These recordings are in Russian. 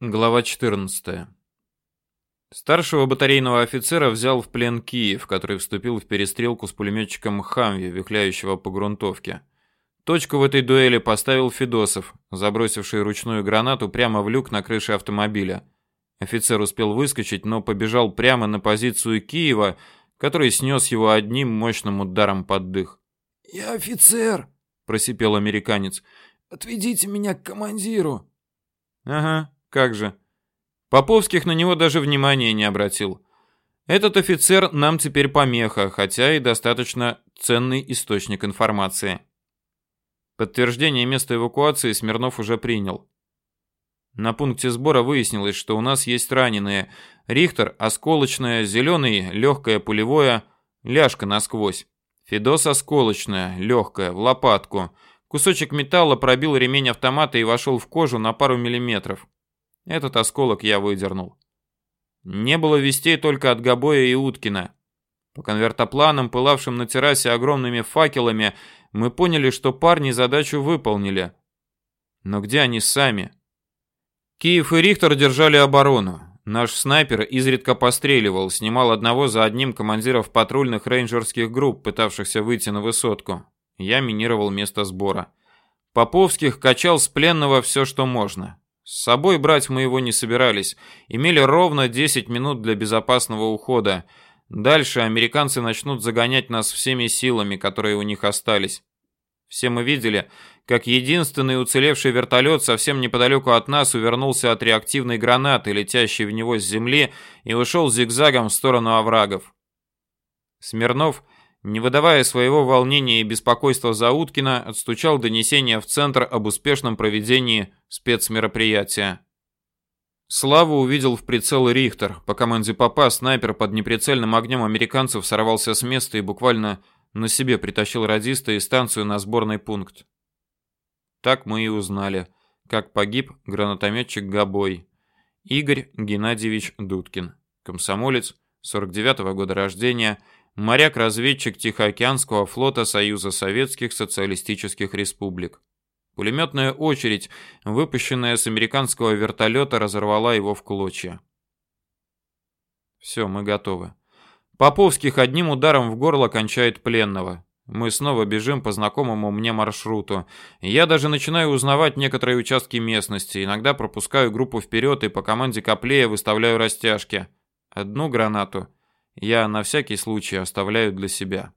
Глава 14. Старшего батарейного офицера взял в плен Киев, который вступил в перестрелку с пулеметчиком Хамви, вихляющего по грунтовке. Точку в этой дуэли поставил Федосов, забросивший ручную гранату прямо в люк на крыше автомобиля. Офицер успел выскочить, но побежал прямо на позицию Киева, который снес его одним мощным ударом под дых. «Я офицер!» – просипел американец. «Отведите меня к командиру!» «Ага, как же. Поповских на него даже внимания не обратил. Этот офицер нам теперь помеха, хотя и достаточно ценный источник информации. Подтверждение места эвакуации Смирнов уже принял. На пункте сбора выяснилось, что у нас есть раненые. Рихтер – осколочная, зеленый – легкое пулевое, ляжка насквозь. Федос – осколочная, легкая, в лопатку. Кусочек металла пробил ремень автомата и вошел в кожу на пару миллиметров. Этот осколок я выдернул. Не было вестей только от Габоя и Уткина. По конвертопланам, пылавшим на террасе огромными факелами, мы поняли, что парни задачу выполнили. Но где они сами? Киев и Рихтер держали оборону. Наш снайпер изредка постреливал, снимал одного за одним командиров патрульных рейнджерских групп, пытавшихся выйти на высотку. Я минировал место сбора. Поповских качал с пленного все, что можно. С собой брать мы его не собирались. Имели ровно 10 минут для безопасного ухода. Дальше американцы начнут загонять нас всеми силами, которые у них остались. Все мы видели, как единственный уцелевший вертолет совсем неподалеку от нас увернулся от реактивной гранаты, летящей в него с земли, и ушел зигзагом в сторону оврагов. Смирнов не выдавая своего волнения и беспокойства за Уткина, отстучал донесение в центр об успешном проведении спецмероприятия. Славу увидел в прицел Рихтер. По команде Попа снайпер под неприцельным огнем американцев сорвался с места и буквально на себе притащил радиста и станцию на сборный пункт. Так мы и узнали, как погиб гранатометчик Габой. Игорь Геннадьевич Дудкин. Комсомолец, 49-го года рождения, моряк-разведчик Тихоокеанского флота Союза Советских Социалистических Республик. Пулеметная очередь, выпущенная с американского вертолета, разорвала его в клочья. Все, мы готовы. Поповских одним ударом в горло кончает пленного. Мы снова бежим по знакомому мне маршруту. Я даже начинаю узнавать некоторые участки местности. Иногда пропускаю группу вперед и по команде Коплея выставляю растяжки. Одну гранату я на всякий случай оставляю для себя.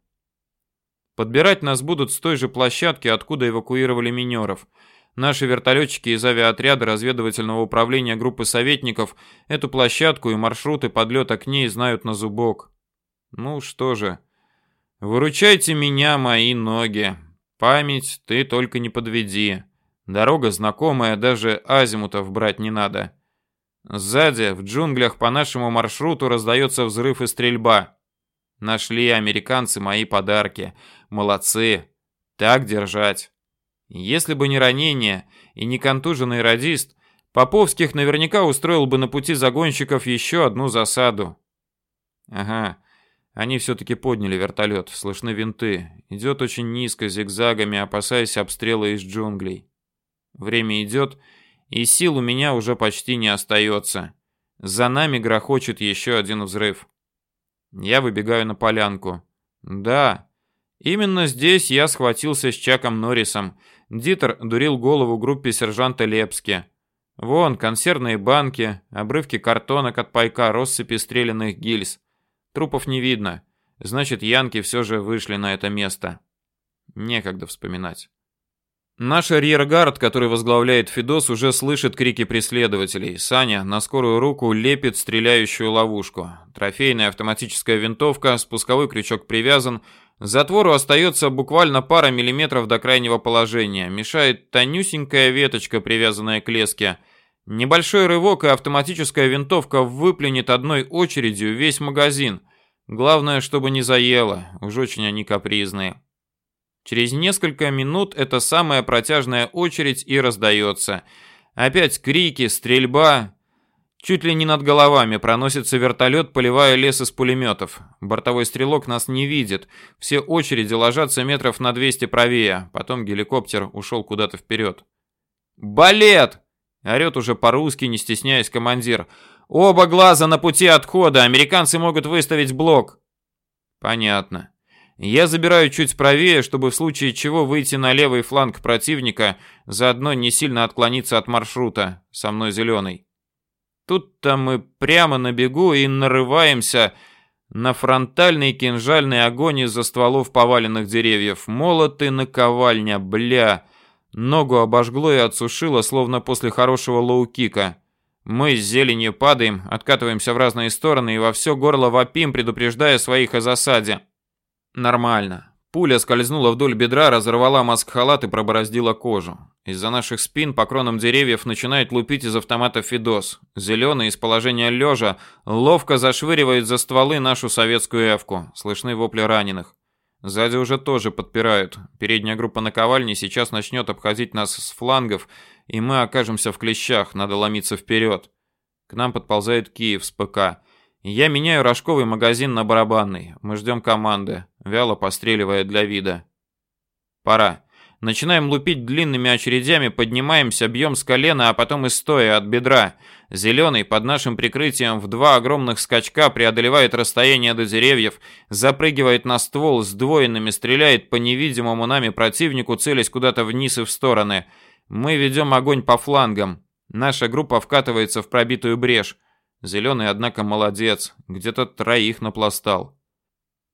Подбирать нас будут с той же площадки, откуда эвакуировали минеров. Наши вертолетчики из авиаотряда разведывательного управления группы советников эту площадку и маршруты подлета к ней знают на зубок. Ну что же, выручайте меня, мои ноги. Память ты только не подведи. Дорога знакомая, даже азимутов брать не надо. Сзади, в джунглях по нашему маршруту раздается взрыв и стрельба. Нашли американцы мои подарки. Молодцы. Так держать. Если бы не ранение и не контуженный радист, Поповских наверняка устроил бы на пути загонщиков еще одну засаду. Ага, они все-таки подняли вертолет, слышны винты. Идет очень низко, зигзагами, опасаясь обстрела из джунглей. Время идет, сил у меня уже почти не остается. За нами грохочет еще один взрыв. Я выбегаю на полянку. Да, именно здесь я схватился с Чаком Норрисом. Дитер дурил голову группе сержанта Лепски. Вон, консервные банки, обрывки картонок от пайка, россыпи стрелянных гильз. Трупов не видно. Значит, янки все же вышли на это место. Некогда вспоминать. Наш арьергард, который возглавляет Фидос, уже слышит крики преследователей. Саня на скорую руку лепит стреляющую ловушку. Трофейная автоматическая винтовка, спусковой крючок привязан. Затвору остается буквально пара миллиметров до крайнего положения. Мешает тонюсенькая веточка, привязанная к леске. Небольшой рывок, и автоматическая винтовка выплюнет одной очередью весь магазин. Главное, чтобы не заело. Уж очень они капризные. Через несколько минут эта самая протяжная очередь и раздается. Опять крики, стрельба. Чуть ли не над головами проносится вертолет, поливая лес из пулеметов. Бортовой стрелок нас не видит. Все очереди ложатся метров на 200 правее. Потом геликоптер ушел куда-то вперед. «Балет!» Орет уже по-русски, не стесняясь командир. Оба глаза на пути отхода, американцы могут выставить блок. Понятно. Я забираю чуть правее, чтобы в случае чего выйти на левый фланг противника, заодно не сильно отклониться от маршрута. Со мной зеленый. Тут-то мы прямо на бегу и нарываемся на фронтальный кинжальный огонь из-за стволов поваленных деревьев. Молот и наковальня, бля. Ногу обожгло и отсушило, словно после хорошего лоу-кика. Мы с зеленью падаем, откатываемся в разные стороны и во все горло вопим, предупреждая своих о засаде. Нормально. Пуля скользнула вдоль бедра, разорвала маск-халат и пробороздила кожу. Из-за наших спин по кронам деревьев начинает лупить из автомата Фидос. Зеленый из положения лежа ловко зашвыривает за стволы нашу советскую эвку. Слышны вопли раненых. Сзади уже тоже подпирают. Передняя группа наковальни сейчас начнет обходить нас с флангов, и мы окажемся в клещах, надо ломиться вперед. К нам подползает Киев с ПК. Я меняю рожковый магазин на барабанный. Мы ждем команды, вяло постреливая для вида. Пора. Начинаем лупить длинными очередями, поднимаемся, бьем с колена, а потом и стоя от бедра. Зеленый под нашим прикрытием в два огромных скачка преодолевает расстояние до деревьев, запрыгивает на ствол, сдвоенными стреляет по невидимому нами противнику, целясь куда-то вниз и в стороны. Мы ведем огонь по флангам. Наша группа вкатывается в пробитую брешь. Зеленый, однако, молодец, где-то троих напластал.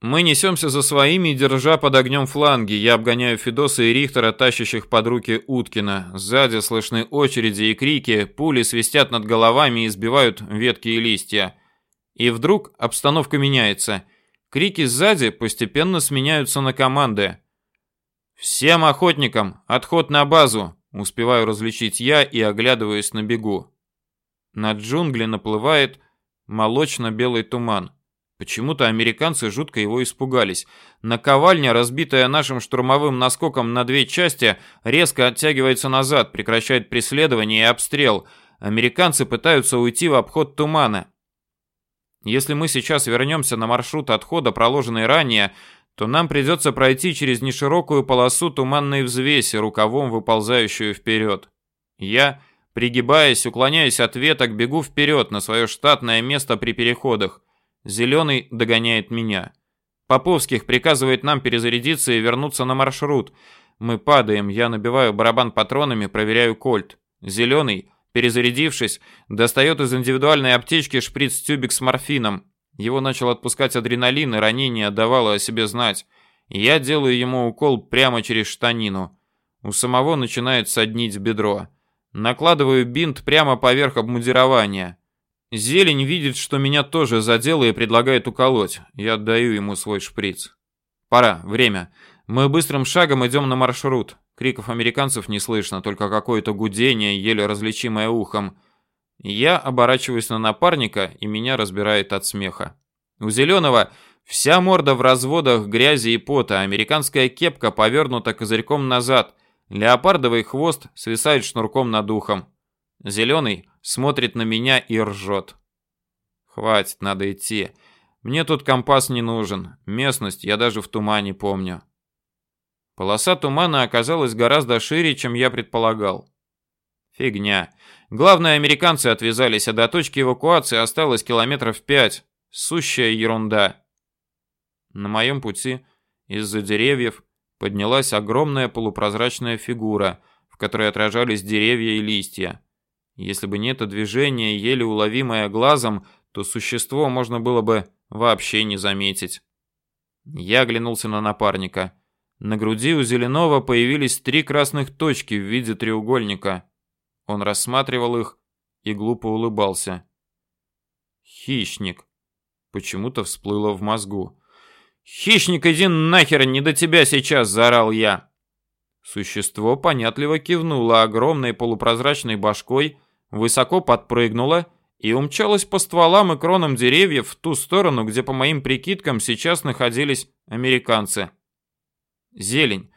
Мы несемся за своими, держа под огнем фланги. Я обгоняю Федоса и Рихтера, тащащих под руки Уткина. Сзади слышны очереди и крики, пули свистят над головами и сбивают ветки и листья. И вдруг обстановка меняется. Крики сзади постепенно сменяются на команды. «Всем охотникам! Отход на базу!» Успеваю различить я и оглядываюсь на бегу. Над джунгли наплывает молочно-белый туман. Почему-то американцы жутко его испугались. Наковальня, разбитая нашим штурмовым наскоком на две части, резко оттягивается назад, прекращает преследование и обстрел. Американцы пытаются уйти в обход тумана. Если мы сейчас вернемся на маршрут отхода, проложенный ранее, то нам придется пройти через неширокую полосу туманной взвеси, рукавом выползающую вперед. Я Пригибаясь, уклоняясь от веток, бегу вперед на свое штатное место при переходах. Зеленый догоняет меня. Поповских приказывает нам перезарядиться и вернуться на маршрут. Мы падаем, я набиваю барабан патронами, проверяю кольт. Зеленый, перезарядившись, достает из индивидуальной аптечки шприц-тюбик с морфином. Его начал отпускать адреналин, и ранение давало о себе знать. Я делаю ему укол прямо через штанину. У самого начинает соднить бедро. Накладываю бинт прямо поверх обмундирования. Зелень видит, что меня тоже задело и предлагает уколоть. Я отдаю ему свой шприц. Пора, время. Мы быстрым шагом идем на маршрут. Криков американцев не слышно, только какое-то гудение, еле различимое ухом. Я оборачиваюсь на напарника, и меня разбирает от смеха. У Зеленого вся морда в разводах грязи и пота, американская кепка повернута козырьком назад – Леопардовый хвост свисает шнурком над ухом. Зеленый смотрит на меня и ржет. Хватит, надо идти. Мне тут компас не нужен. Местность я даже в тумане помню. Полоса тумана оказалась гораздо шире, чем я предполагал. Фигня. Главное, американцы отвязались, а до точки эвакуации осталось километров пять. Сущая ерунда. На моем пути из-за деревьев поднялась огромная полупрозрачная фигура, в которой отражались деревья и листья. Если бы не это движение, еле уловимое глазом, то существо можно было бы вообще не заметить. Я оглянулся на напарника. На груди у Зеленого появились три красных точки в виде треугольника. Он рассматривал их и глупо улыбался. Хищник. Почему-то всплыло в мозгу. «Хищник, иди нахер, не до тебя сейчас!» – заорал я. Существо понятливо кивнуло огромной полупрозрачной башкой, высоко подпрыгнуло и умчалось по стволам и кронам деревьев в ту сторону, где, по моим прикидкам, сейчас находились американцы. Зелень.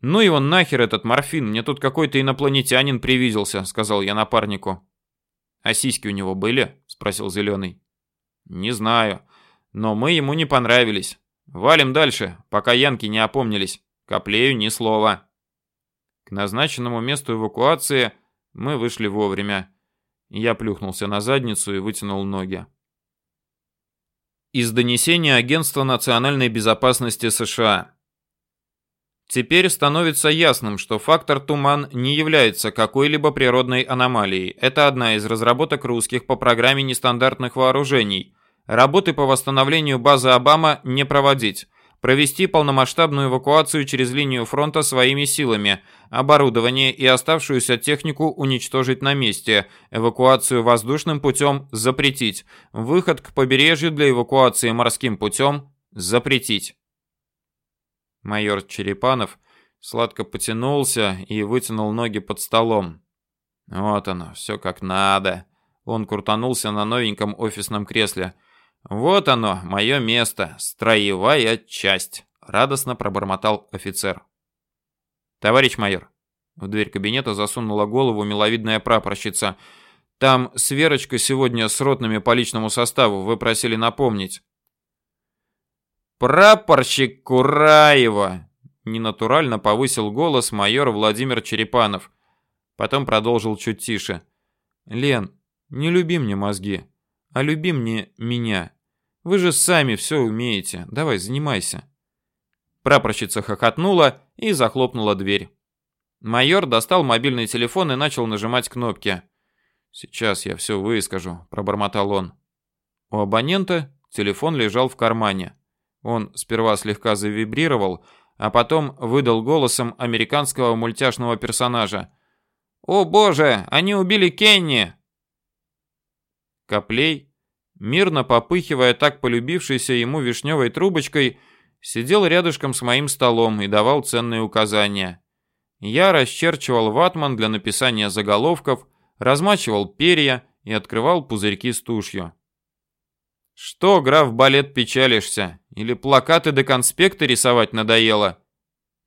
«Ну его нахер этот морфин, мне тут какой-то инопланетянин привиделся», — сказал я напарнику. «А сиськи у него были?» — спросил Зеленый. «Не знаю, но мы ему не понравились. Валим дальше, пока янки не опомнились. Коплею ни слова. К назначенному месту эвакуации Мы вышли вовремя. Я плюхнулся на задницу и вытянул ноги. Из донесения Агентства национальной безопасности США. Теперь становится ясным, что фактор туман не является какой-либо природной аномалией. Это одна из разработок русских по программе нестандартных вооружений. Работы по восстановлению базы Обама не проводить. Провести полномасштабную эвакуацию через линию фронта своими силами, оборудование и оставшуюся технику уничтожить на месте, эвакуацию воздушным путем запретить, выход к побережью для эвакуации морским путем запретить. Майор Черепанов сладко потянулся и вытянул ноги под столом. Вот оно, все как надо. Он крутанулся на новеньком офисном кресле. Вот оно, мое место, строевая часть, радостно пробормотал офицер. Товарищ майор, в дверь кабинета засунула голову миловидная прапорщица. Там с Верочкой сегодня с ротными по личному составу, вы просили напомнить. «Прапорщик Кураева!» Ненатурально повысил голос майор Владимир Черепанов. Потом продолжил чуть тише. «Лен, не люби мне мозги, а люби мне меня. Вы же сами все умеете. Давай, занимайся». Прапорщица хохотнула и захлопнула дверь. Майор достал мобильный телефон и начал нажимать кнопки. «Сейчас я все выскажу», – пробормотал он. У абонента телефон лежал в кармане. Он сперва слегка завибрировал, а потом выдал голосом американского мультяшного персонажа. «О боже, они убили Кенни!» Коплей, мирно попыхивая так полюбившейся ему вишневой трубочкой, сидел рядышком с моим столом и давал ценные указания. Я расчерчивал ватман для написания заголовков, размачивал перья и открывал пузырьки с тушью. «Что, граф балет, печалишься? Или плакаты да конспекты рисовать надоело?»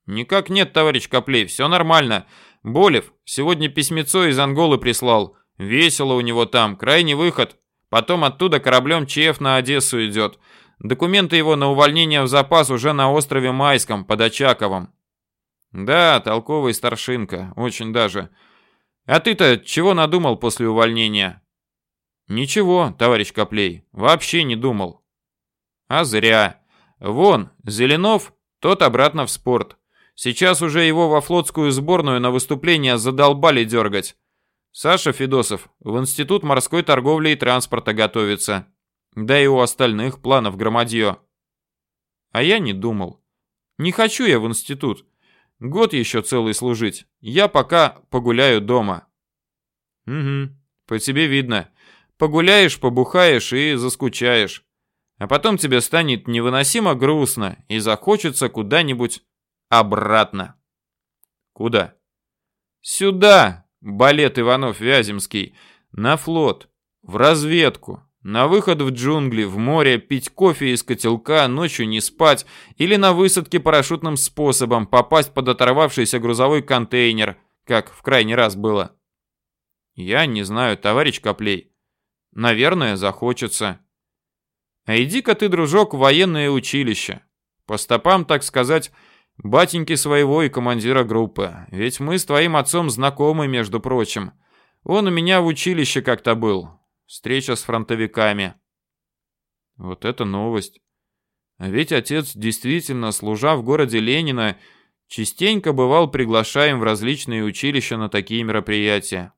«Никак нет, товарищ Коплей, все нормально. Болев сегодня письмецо из Анголы прислал. Весело у него там, крайний выход. Потом оттуда кораблем ЧФ на Одессу идет. Документы его на увольнение в запас уже на острове Майском, под Очаковым». «Да, толковый старшинка, очень даже. А ты-то чего надумал после увольнения?» Ничего, товарищ Коплей, вообще не думал. А зря. Вон, Зеленов, тот обратно в спорт. Сейчас уже его во флотскую сборную на выступление задолбали дергать. Саша Федосов в Институт морской торговли и транспорта готовится. Да и у остальных планов громадье. А я не думал. Не хочу я в институт. Год еще целый служить. Я пока погуляю дома. Угу, по тебе видно. Погуляешь, побухаешь и заскучаешь. А потом тебе станет невыносимо грустно и захочется куда-нибудь обратно. Куда? Сюда, балет Иванов-Вяземский, на флот, в разведку, на выход в джунгли, в море, пить кофе из котелка, ночью не спать или на высадке парашютным способом попасть под оторвавшийся грузовой контейнер, как в крайний раз было. Я не знаю, товарищ Коплей. Наверное, захочется. А иди-ка ты, дружок, в военное училище. По стопам, так сказать, батеньки своего и командира группы. Ведь мы с твоим отцом знакомы, между прочим. Он у меня в училище как-то был. Встреча с фронтовиками. Вот это новость. А ведь отец действительно, служа в городе Ленина, частенько бывал приглашаем в различные училища на такие мероприятия.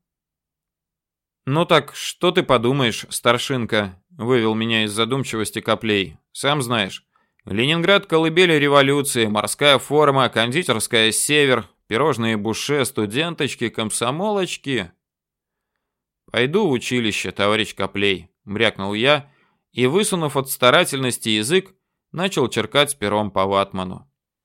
«Ну так, что ты подумаешь, старшинка?» — вывел меня из задумчивости Коплей. «Сам знаешь. Ленинград — колыбель революции, морская форма, кондитерская «Север», пирожные буше, студенточки, комсомолочки». «Пойду в училище, товарищ Коплей», — брякнул я, и, высунув от старательности язык, начал черкать пером по ватману.